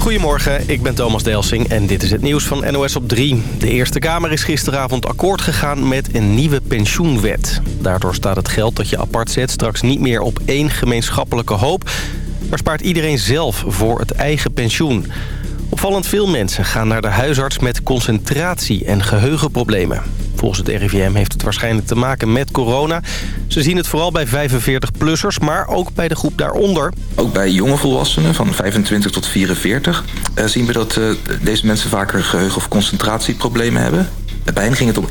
Goedemorgen, ik ben Thomas Delsing en dit is het nieuws van NOS op 3. De Eerste Kamer is gisteravond akkoord gegaan met een nieuwe pensioenwet. Daardoor staat het geld dat je apart zet straks niet meer op één gemeenschappelijke hoop... maar spaart iedereen zelf voor het eigen pensioen. Opvallend veel mensen gaan naar de huisarts met concentratie- en geheugenproblemen. Volgens het RIVM heeft het waarschijnlijk te maken met corona. Ze zien het vooral bij 45-plussers, maar ook bij de groep daaronder. Ook bij jonge volwassenen van 25 tot 44 uh, zien we dat uh, deze mensen vaker geheugen- of concentratieproblemen hebben. Bij hen ging het om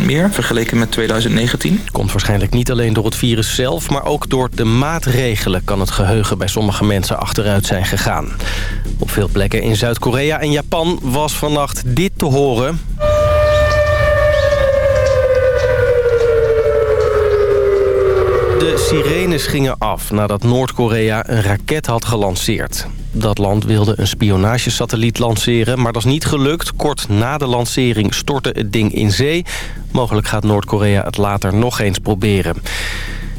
31% meer vergeleken met 2019. Komt waarschijnlijk niet alleen door het virus zelf... maar ook door de maatregelen kan het geheugen bij sommige mensen achteruit zijn gegaan. Op veel plekken in Zuid-Korea en Japan was vannacht dit te horen. De sirenes gingen af nadat Noord-Korea een raket had gelanceerd. Dat land wilde een spionagesatelliet lanceren, maar dat is niet gelukt. Kort na de lancering stortte het ding in zee. Mogelijk gaat Noord-Korea het later nog eens proberen.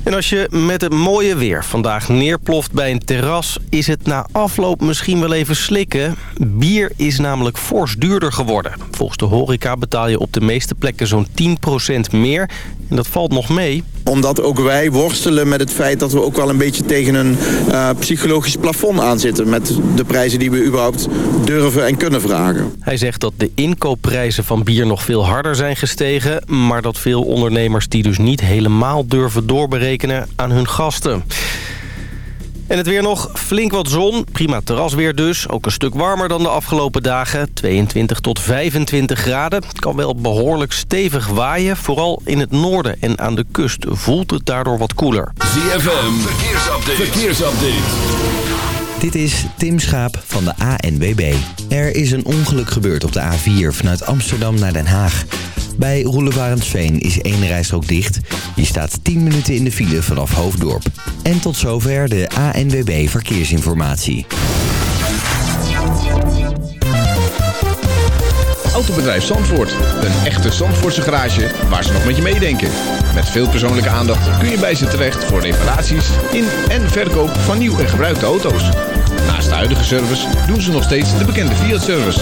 En als je met het mooie weer vandaag neerploft bij een terras... is het na afloop misschien wel even slikken. Bier is namelijk fors duurder geworden. Volgens de horeca betaal je op de meeste plekken zo'n 10% meer. En dat valt nog mee. Omdat ook wij worstelen met het feit dat we ook wel een beetje tegen een uh, psychologisch plafond aanzitten... met de prijzen die we überhaupt durven en kunnen vragen. Hij zegt dat de inkoopprijzen van bier nog veel harder zijn gestegen... maar dat veel ondernemers die dus niet helemaal durven doorberekenen aan hun gasten. En het weer nog flink wat zon. Prima terrasweer dus. Ook een stuk warmer dan de afgelopen dagen. 22 tot 25 graden. Het kan wel behoorlijk stevig waaien. Vooral in het noorden en aan de kust voelt het daardoor wat koeler. ZFM, verkeersupdate. verkeersupdate. Dit is Tim Schaap van de ANWB. Er is een ongeluk gebeurd op de A4 vanuit Amsterdam naar Den Haag. Bij Roelevarensveen is één rijstrook dicht. Je staat 10 minuten in de file vanaf Hoofddorp. En tot zover de ANWB Verkeersinformatie. Autobedrijf Zandvoort. Een echte Zandvoortse garage waar ze nog met je meedenken. Met veel persoonlijke aandacht kun je bij ze terecht voor reparaties in en verkoop van nieuw en gebruikte auto's. Naast de huidige service doen ze nog steeds de bekende Fiat-service.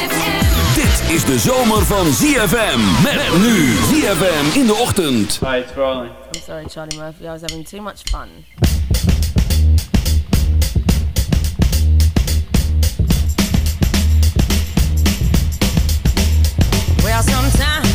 Dit is de zomer van ZFM. Met nu ZFM in de ochtend. Hi, it's rolling. I'm sorry, Charlie Murphy. I was having too much fun. Well, sometimes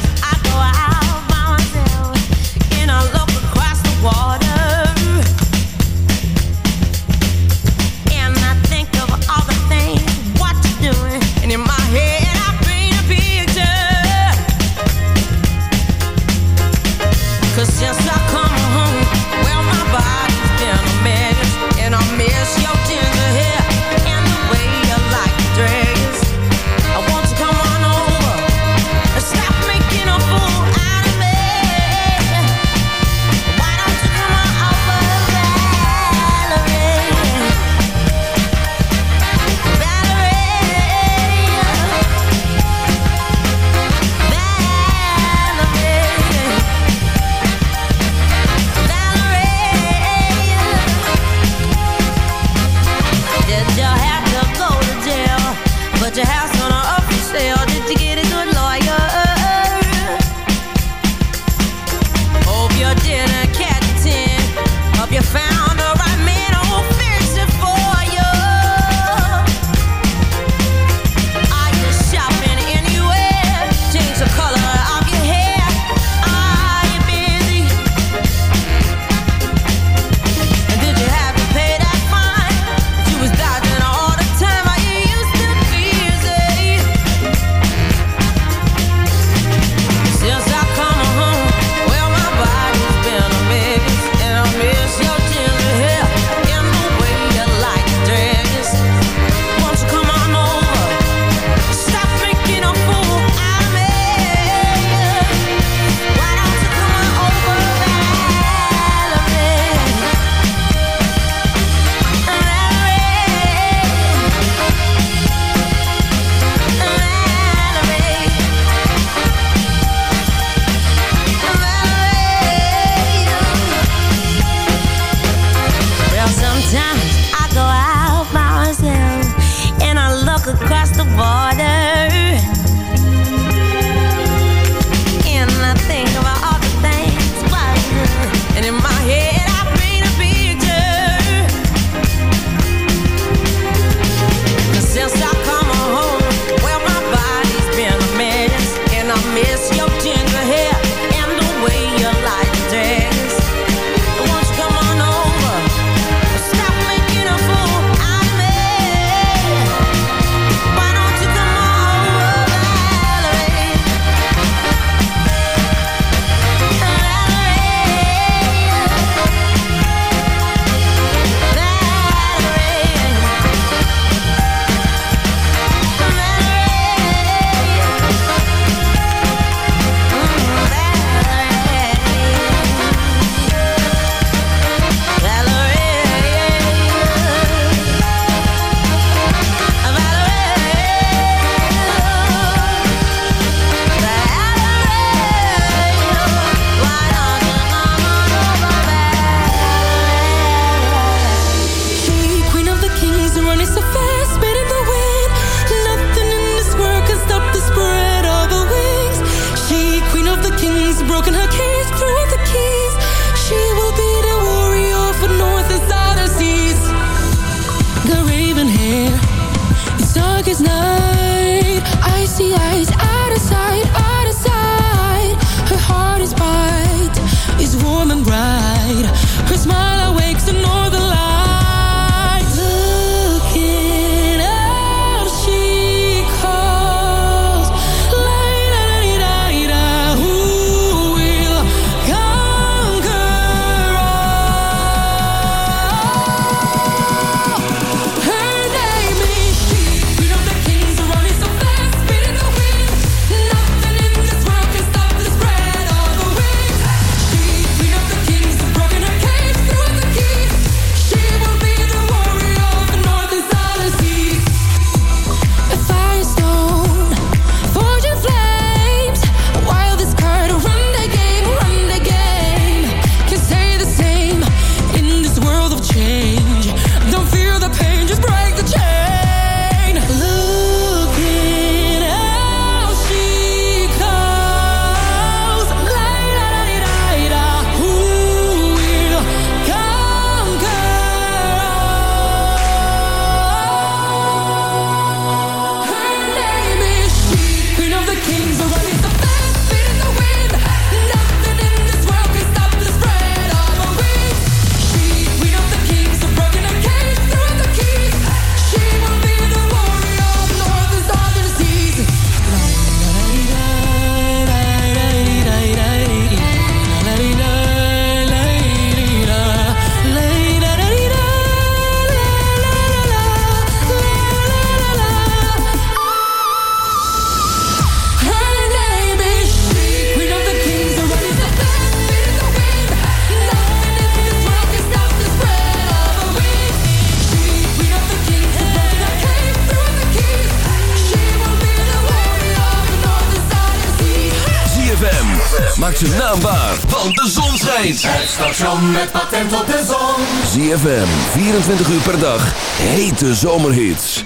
ZFM, 24 uur per dag, hete zomerhits.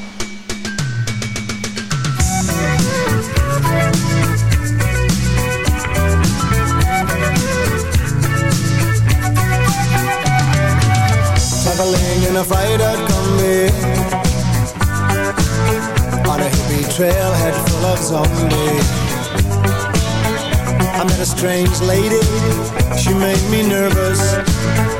Traveling in a freighter combi On a hippie trailhead full of zombies I met a strange lady, she made me nervous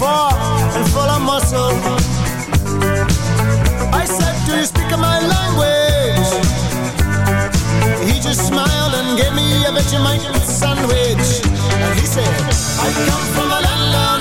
far and full of muscle. I said, do you speak my language? He just smiled and gave me a Vegemite sandwich. And he said, I come from a land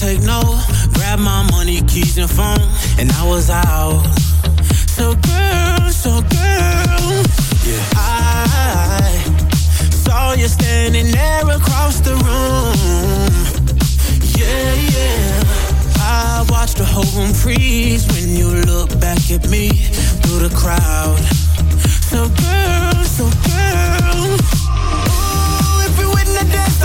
take no. Grab my money, keys, and phone, and I was out. So girl, so girl, yeah. I saw you standing there across the room. Yeah, yeah. I watched the whole room freeze when you look back at me through the crowd. So girl, so girl, ooh, if we win the dance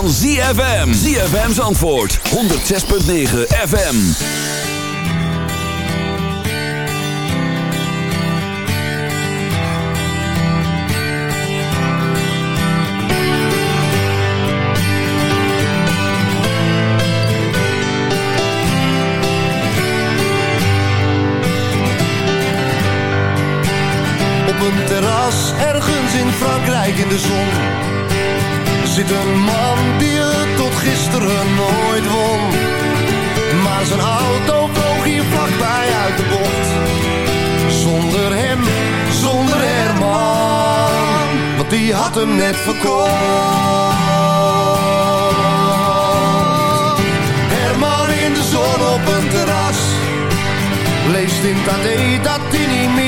van ZFM. ZFM's antwoord, 106.9 FM. Op een terras ergens in Frankrijk in de zon Zit een man Zijn auto vloog hier vlakbij uit de bocht. Zonder hem, zonder Herman Want die had hem net verkocht. Herman in de zon op een terras. Leest in Tadé dat hij niet meer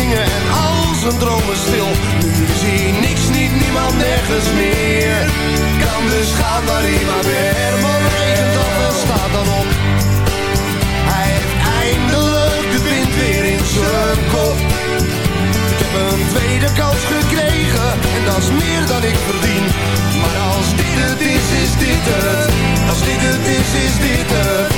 En al zijn dromen stil. Nu zie niks, niet niemand, nergens meer. Kan dus gaan waar hij maar weer. Herman regent af en staat dan op. Hij heeft eindelijk de wind weer in zijn kop. Ik heb een tweede kans gekregen en dat is meer dan ik verdien. Maar als dit het is, is dit het. Als dit het is, is dit het.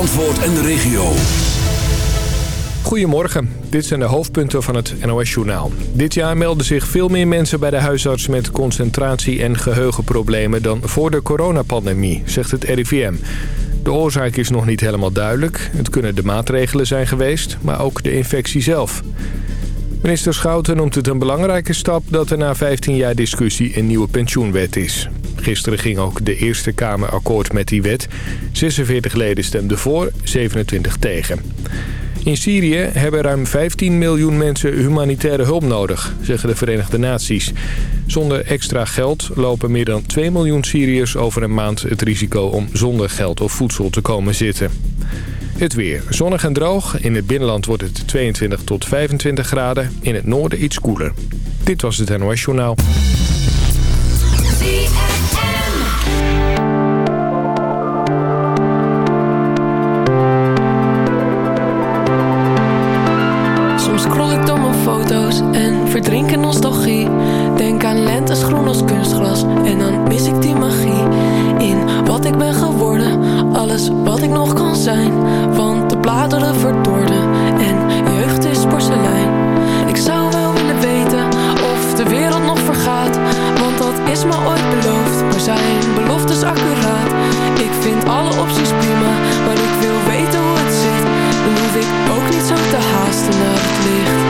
Zandvoort en de regio. Goedemorgen, dit zijn de hoofdpunten van het NOS-journaal. Dit jaar melden zich veel meer mensen bij de huisarts met concentratie- en geheugenproblemen dan voor de coronapandemie, zegt het RIVM. De oorzaak is nog niet helemaal duidelijk. Het kunnen de maatregelen zijn geweest, maar ook de infectie zelf. Minister Schouten noemt het een belangrijke stap dat er na 15 jaar discussie een nieuwe pensioenwet is. Gisteren ging ook de Eerste Kamer akkoord met die wet. 46 leden stemden voor, 27 tegen. In Syrië hebben ruim 15 miljoen mensen humanitaire hulp nodig, zeggen de Verenigde Naties. Zonder extra geld lopen meer dan 2 miljoen Syriërs over een maand het risico om zonder geld of voedsel te komen zitten. Het weer. Zonnig en droog. In het binnenland wordt het 22 tot 25 graden. In het noorden iets koeler. Dit was het NOS Journaal. Aan lentes groen als kunstgras en dan mis ik die magie. In wat ik ben geworden, alles wat ik nog kan zijn. Want de bladeren verdorden en jeugd is porselein. Ik zou wel willen weten of de wereld nog vergaat. Want dat is me ooit beloofd, maar zijn beloftes accuraat. Ik vind alle opties prima, maar ik wil weten hoe het zit. Dan hoef ik ook niet zo te haasten naar het licht.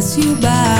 pass you by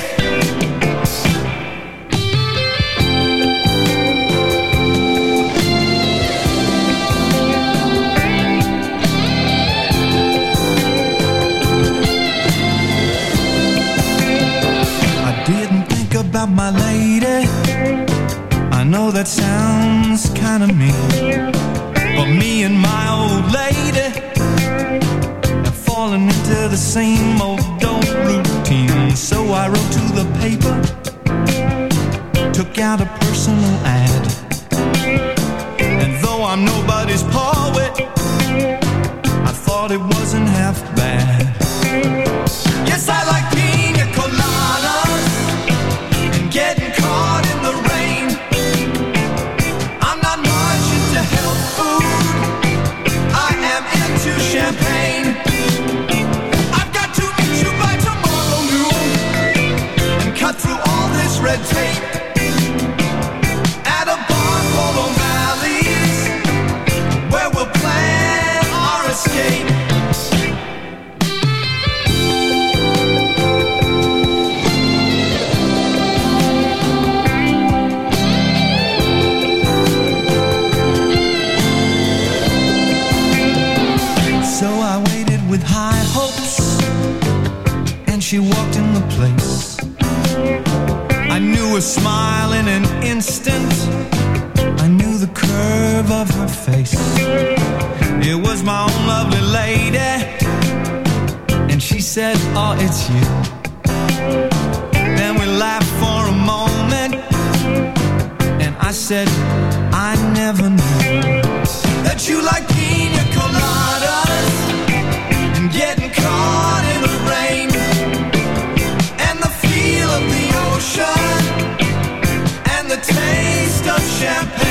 that sounds kinda mean. But me and my old lady have fallen into the same old old routine. So I wrote to the paper, took out a personal ad. And though I'm nobody's poet, It was my own lovely lady, and she said, "Oh, it's you." Then we laughed for a moment, and I said, "I never knew that you like pina coladas and getting caught in the rain and the feel of the ocean and the taste of champagne.